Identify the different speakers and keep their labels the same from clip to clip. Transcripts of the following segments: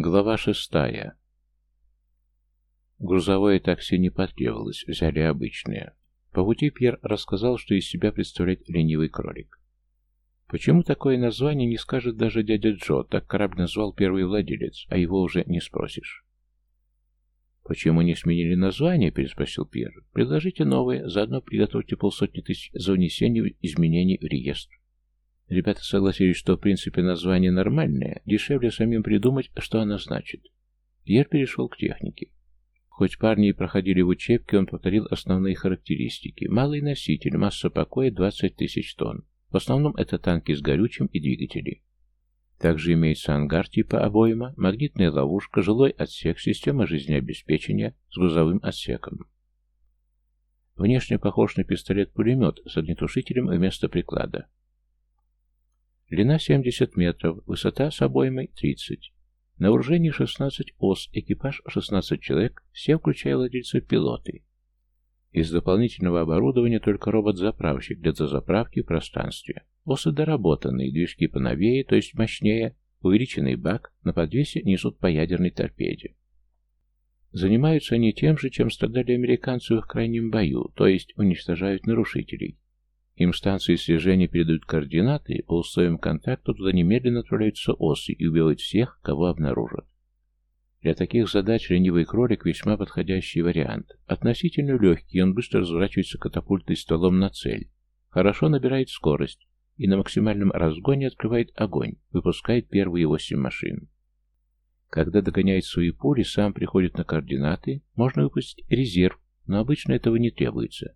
Speaker 1: Глава шестая. Грузовое такси не потребовалось, взяли обычное. По пути Пьер рассказал, что из себя представляет ленивый кролик. Почему такое название не скажет даже дядя Джо, так корабль назвал первый владелец, а его уже не спросишь. «Почему не сменили название?» – переспросил Пьер. «Предложите новое, заодно приготовьте полсотни тысяч за внесение изменений в реестр». Ребята согласились, что в принципе название нормальное, дешевле самим придумать, что оно значит. Пьер перешел к технике. Хоть парни и проходили в учебке, он повторил основные характеристики. Малый носитель, масса покоя 20 тысяч тонн. В основном это танки с горючим и двигатели. Также имеется ангар типа обойма, магнитная ловушка, жилой отсек, система жизнеобеспечения с грузовым отсеком. Внешне похож на пистолет-пулемет с огнетушителем вместо приклада. Длина 70 метров, высота с обоймой 30. На вооружении 16 ос, экипаж 16 человек, все, включая владельца, пилоты. Из дополнительного оборудования только робот-заправщик для дозаправки в пространстве. Осы доработанные, движки поновее, то есть мощнее, увеличенный бак, на подвесе несут по ядерной торпеде. Занимаются они тем же, чем страдали американцы в крайнем бою, то есть уничтожают нарушителей. Им станции слежения передают координаты, по условиям контакта туда немедленно отправляются осы и убивают всех, кого обнаружат. Для таких задач ленивый кролик весьма подходящий вариант. Относительно легкий, он быстро разворачивается катапультой стволом на цель. Хорошо набирает скорость и на максимальном разгоне открывает огонь, выпускает первые восемь машин. Когда догоняет свои пули, сам приходит на координаты, можно выпустить резерв, но обычно этого не требуется.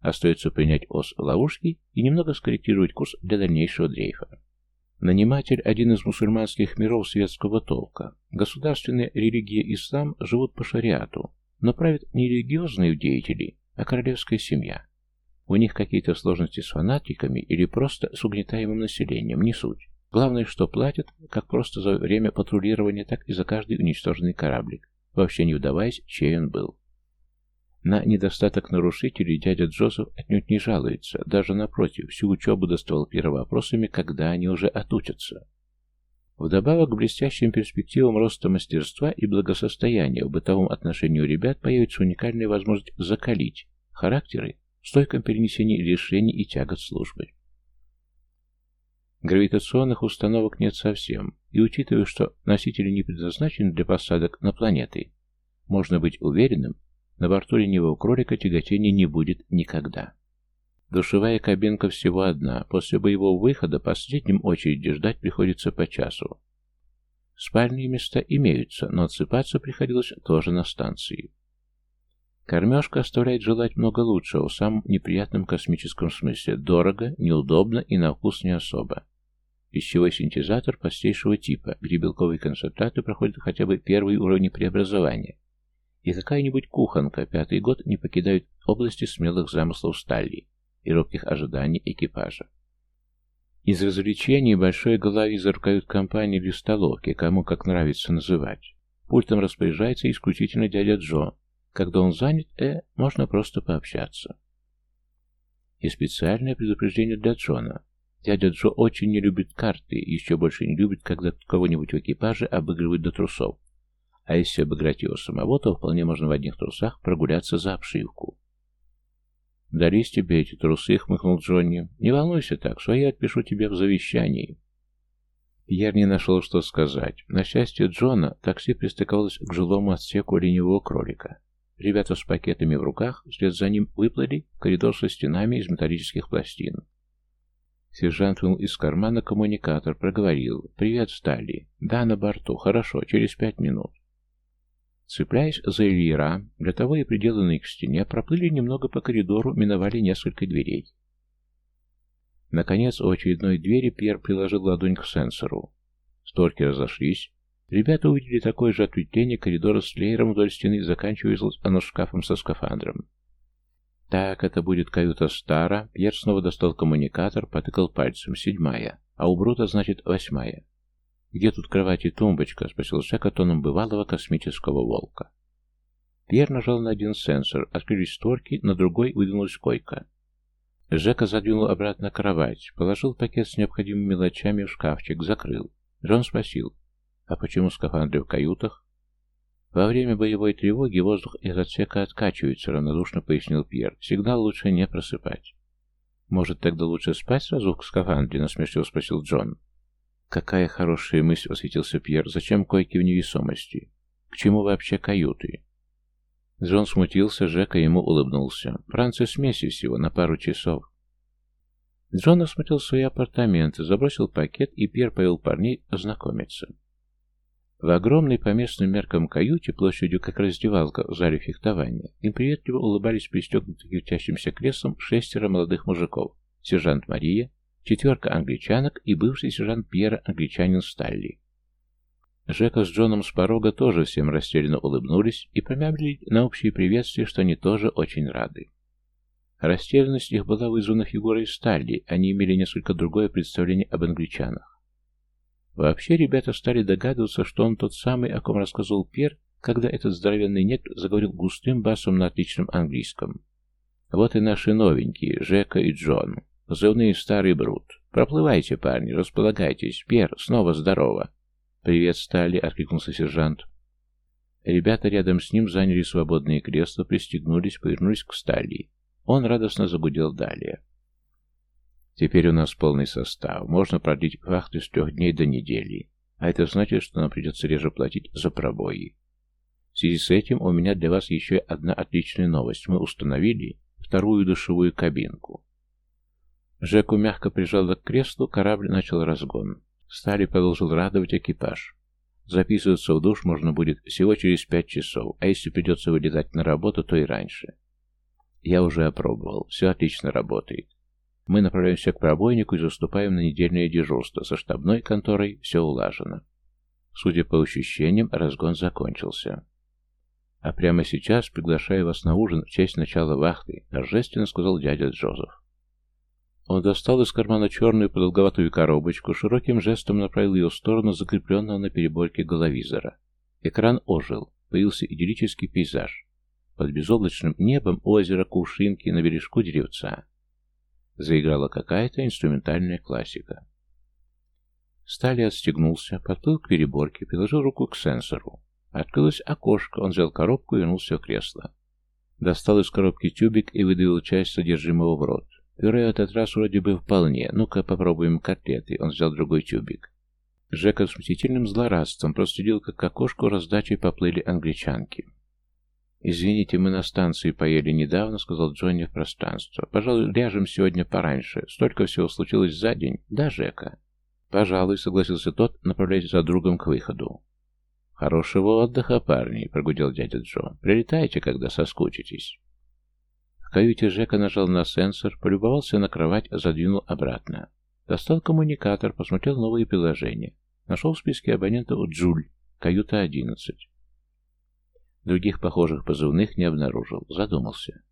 Speaker 1: Остается принять ос ловушки и немного скорректировать курс для дальнейшего дрейфа. Наниматель – один из мусульманских миров светского толка. Государственная религия ислам живут по шариату, но правят не религиозные деятели, а королевская семья. У них какие-то сложности с фанатиками или просто с угнетаемым населением, не суть. Главное, что платят, как просто за время патрулирования, так и за каждый уничтоженный кораблик, вообще не вдаваясь, чей он был. На недостаток нарушителей дядя Джозеф отнюдь не жалуется, даже напротив, всю учебу доставал первым вопросами, когда они уже отучатся. Вдобавок к блестящим перспективам роста мастерства и благосостояния в бытовом отношении у ребят появится уникальная возможность закалить характеры в стойком перенесении решений и тягот службы. Гравитационных установок нет совсем, и учитывая, что носители не предназначены для посадок на планеты, можно быть уверенным, на борту ленивого кролика тяготения не будет никогда. Душевая кабинка всего одна. После боевого выхода последним очереди ждать приходится по часу. Спальные места имеются, но отсыпаться приходилось тоже на станции. Кормежка оставляет желать много лучшего в самом неприятном космическом смысле. Дорого, неудобно и на вкус не особо. Пищевой синтезатор простейшего типа, где белковые концентраты проходят хотя бы первые уровни преобразования, и какая-нибудь кухонка пятый год не покидают области смелых замыслов Сталли и робких ожиданий экипажа. Из развлечений большой головизор кают-компании или столовки, кому как нравится называть. Пультом распоряжается исключительно дядя Джо. Когда он занят, э, можно просто пообщаться. И специальное предупреждение для Джона. Дядя Джо очень не любит карты, еще больше не любит, когда кого-нибудь в экипаже обыгрывают до трусов. А если обыграть его самого, то вполне можно в одних трусах прогуляться за обшивку. «Дались тебе эти трусы», — хмыкнул Джонни. «Не волнуйся так, свои отпишу тебе в завещании». Пьер не нашел, что сказать. На счастье Джона, такси пристыковалось к жилому отсеку ленивого кролика. Ребята с пакетами в руках вслед за ним выплыли в коридор со стенами из металлических пластин. Сержант вынул из кармана коммуникатор, проговорил. «Привет, Стали. Да, на борту. Хорошо, через пять минут». Цепляясь за Эльера, для того и приделанные к стене, проплыли немного по коридору, миновали несколько дверей. Наконец, у очередной двери Пьер приложил ладонь к сенсору. Створки разошлись. Ребята увидели такое же ответвление коридора с леером вдоль стены, заканчиваясь оно шкафом со скафандром. Так, это будет каюта Стара. Пьер снова достал коммуникатор, потыкал пальцем. Седьмая. А у Брута, значит, восьмая. «Где тут кровать и тумбочка?» — спросил Жека тоном бывалого космического волка. Пьер нажал на один сенсор, открылись створки, на другой выдвинулась койка. Жека задвинул обратно кровать, положил пакет с необходимыми мелочами в шкафчик, закрыл. Джон спросил, А почему скафандры в каютах? Во время боевой тревоги воздух из отсека откачивается, равнодушно пояснил Пьер. Сигнал лучше не просыпать. Может, тогда лучше спать сразу в скафандре, насмешливо спросил Джон. Какая хорошая мысль, восхитился Пьер. Зачем койки в невесомости? К чему вообще каюты? Джон смутился, Жека ему улыбнулся. Франция смеси всего на пару часов. Джон осмотрел свои апартаменты, забросил пакет, и Пьер повел парней ознакомиться. В огромной по местным меркам каюте, площадью как раздевалка в зале фехтования, им приветливо улыбались пристегнутые вертящимся креслом шестеро молодых мужиков, сержант Мария, четверка англичанок и бывший сержант Пьера англичанин Сталли. Жека с Джоном с порога тоже всем растерянно улыбнулись и промямлили на общее приветствие, что они тоже очень рады. Растерянность их была вызвана фигурой Сталли, они имели несколько другое представление об англичанах. Вообще ребята стали догадываться, что он тот самый, о ком рассказывал Пьер, когда этот здоровенный негр заговорил густым басом на отличном английском. Вот и наши новенькие, Жека и Джон. Позывные старый брут. Проплывайте, парни, располагайтесь. Пьер, снова здорово. «Привет, Стали!» — откликнулся сержант. Ребята рядом с ним заняли свободные кресла, пристегнулись, повернулись к Стали. Он радостно загудел далее. «Теперь у нас полный состав. Можно продлить вахты с трех дней до недели. А это значит, что нам придется реже платить за пробои. В связи с этим у меня для вас еще одна отличная новость. Мы установили вторую душевую кабинку». Жеку мягко прижало к креслу, корабль начал разгон. Стали продолжил радовать экипаж. Записываться в душ можно будет всего через пять часов, а если придется вылетать на работу, то и раньше. Я уже опробовал, все отлично работает. Мы направляемся к пробойнику и заступаем на недельное дежурство. Со штабной конторой все улажено. Судя по ощущениям, разгон закончился. А прямо сейчас приглашаю вас на ужин в честь начала вахты, торжественно сказал дядя Джозеф. Он достал из кармана черную продолговатую коробочку, широким жестом направил ее в сторону закрепленного на переборке головизора. Экран ожил, появился идиллический пейзаж. Под безоблачным небом озеро Кувшинки на бережку деревца. Заиграла какая-то инструментальная классика. Стали отстегнулся, подплыл к переборке, приложил руку к сенсору. Открылось окошко, он взял коробку и вернулся в кресло. Достал из коробки тюбик и выдавил часть содержимого в рот. Пюре этот раз вроде бы вполне. Ну-ка попробуем котлеты. Он взял другой тюбик. Жека с мстительным злорадством проследил, как к окошку раздачей поплыли англичанки. «Извините, мы на станции поели недавно», — сказал Джонни в пространство. «Пожалуй, ляжем сегодня пораньше. Столько всего случилось за день. Да, Жека?» «Пожалуй», — согласился тот, направляясь за другом к выходу. «Хорошего отдыха, парни», — прогудел дядя Джо. «Прилетайте, когда соскучитесь». В каюте Жека нажал на сенсор, полюбовался на кровать, задвинул обратно. Достал коммуникатор, посмотрел новые приложения. Нашел в списке абонентов Джуль, каюта 11. Других похожих позывных не обнаружил. Задумался.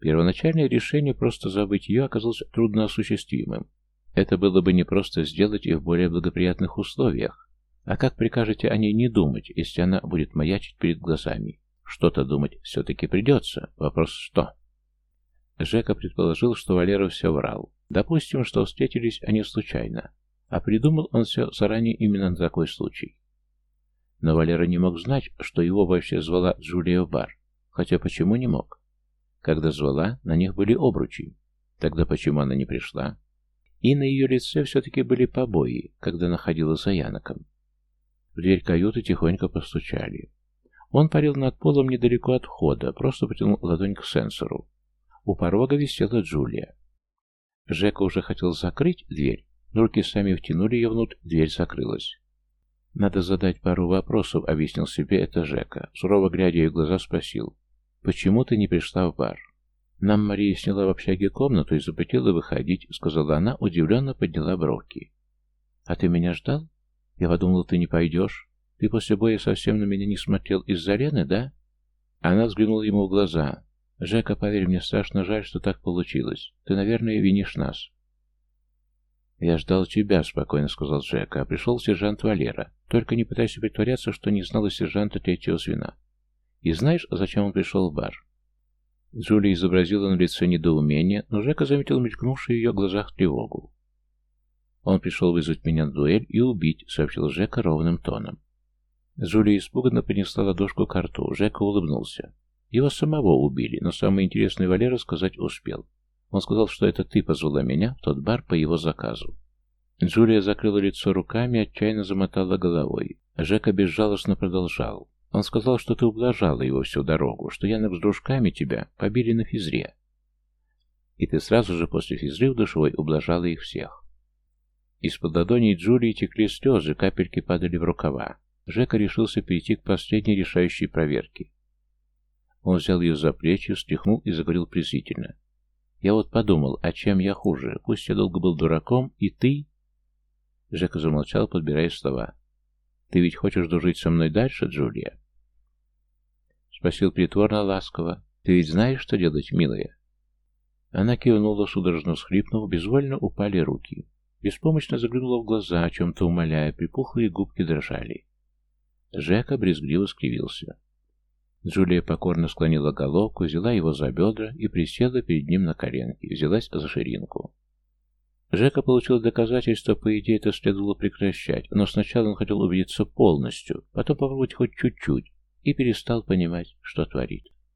Speaker 1: Первоначальное решение просто забыть ее оказалось трудноосуществимым. Это было бы непросто сделать и в более благоприятных условиях. А как прикажете о ней не думать, если она будет маячить перед глазами? Что-то думать все-таки придется. Вопрос что? Жека предположил, что Валера все врал. Допустим, что встретились они случайно. А придумал он все заранее именно на такой случай. Но Валера не мог знать, что его вообще звала Джулия в бар. Хотя почему не мог? Когда звала, на них были обручи. Тогда почему она не пришла? И на ее лице все-таки были побои, когда находила за Яноком. В дверь каюты тихонько постучали. Он парил над полом недалеко от входа, просто потянул ладонь к сенсору. У порога висела Джулия. Жека уже хотел закрыть дверь, но руки сами втянули ее внутрь, дверь закрылась. «Надо задать пару вопросов», — объяснил себе это Жека. Сурово глядя в глаза, спросил. «Почему ты не пришла в бар?» «Нам Мария сняла в общаге комнату и запретила выходить», — сказала она, удивленно подняла бровки. «А ты меня ждал? Я подумала, ты не пойдешь. Ты после боя совсем на меня не смотрел из-за Лены, да? Она взглянула ему в глаза. Жека, поверь, мне страшно жаль, что так получилось. Ты, наверное, винишь нас. «Я ждал тебя», — спокойно сказал Джека, — «а пришел сержант Валера. Только не пытайся притворяться, что не знала сержанта третьего звена. И знаешь, зачем он пришел в бар?» Джулия изобразила на лице недоумение, но Жека заметил мелькнувшую в ее глазах тревогу. Он пришел вызвать меня на дуэль и убить, сообщил Жека ровным тоном. Джулия испуганно принесла ладошку к рту. Жека улыбнулся. Его самого убили, но самое интересное Валера сказать успел. Он сказал, что это ты позвала меня в тот бар по его заказу. Джулия закрыла лицо руками отчаянно замотала головой. Жека безжалостно продолжал. Он сказал, что ты ублажала его всю дорогу, что Янок с дружками тебя побили на физре. И ты сразу же после физры в душевой ублажала их всех. Из-под ладоней Джулии текли слезы, капельки падали в рукава. Жека решился перейти к последней решающей проверке. Он взял ее за плечи, встряхнул и заговорил презрительно. «Я вот подумал, а чем я хуже? Пусть я долго был дураком, и ты...» Жека замолчал, подбирая слова. «Ты ведь хочешь дружить со мной дальше, Джулия?» Спросил притворно ласково. «Ты ведь знаешь, что делать, милая?» Она кивнула, судорожно всхлипнув, безвольно упали руки. Беспомощно заглянула в глаза, о чем-то умоляя, припухлые губки дрожали. Жека брезгливо скривился. Джулия покорно склонила головку, взяла его за бедра и присела перед ним на коленки, взялась за ширинку. Жека получил доказательство, по идее это следовало прекращать, но сначала он хотел убедиться полностью, потом попробовать хоть чуть-чуть, и перестал понимать, что творит.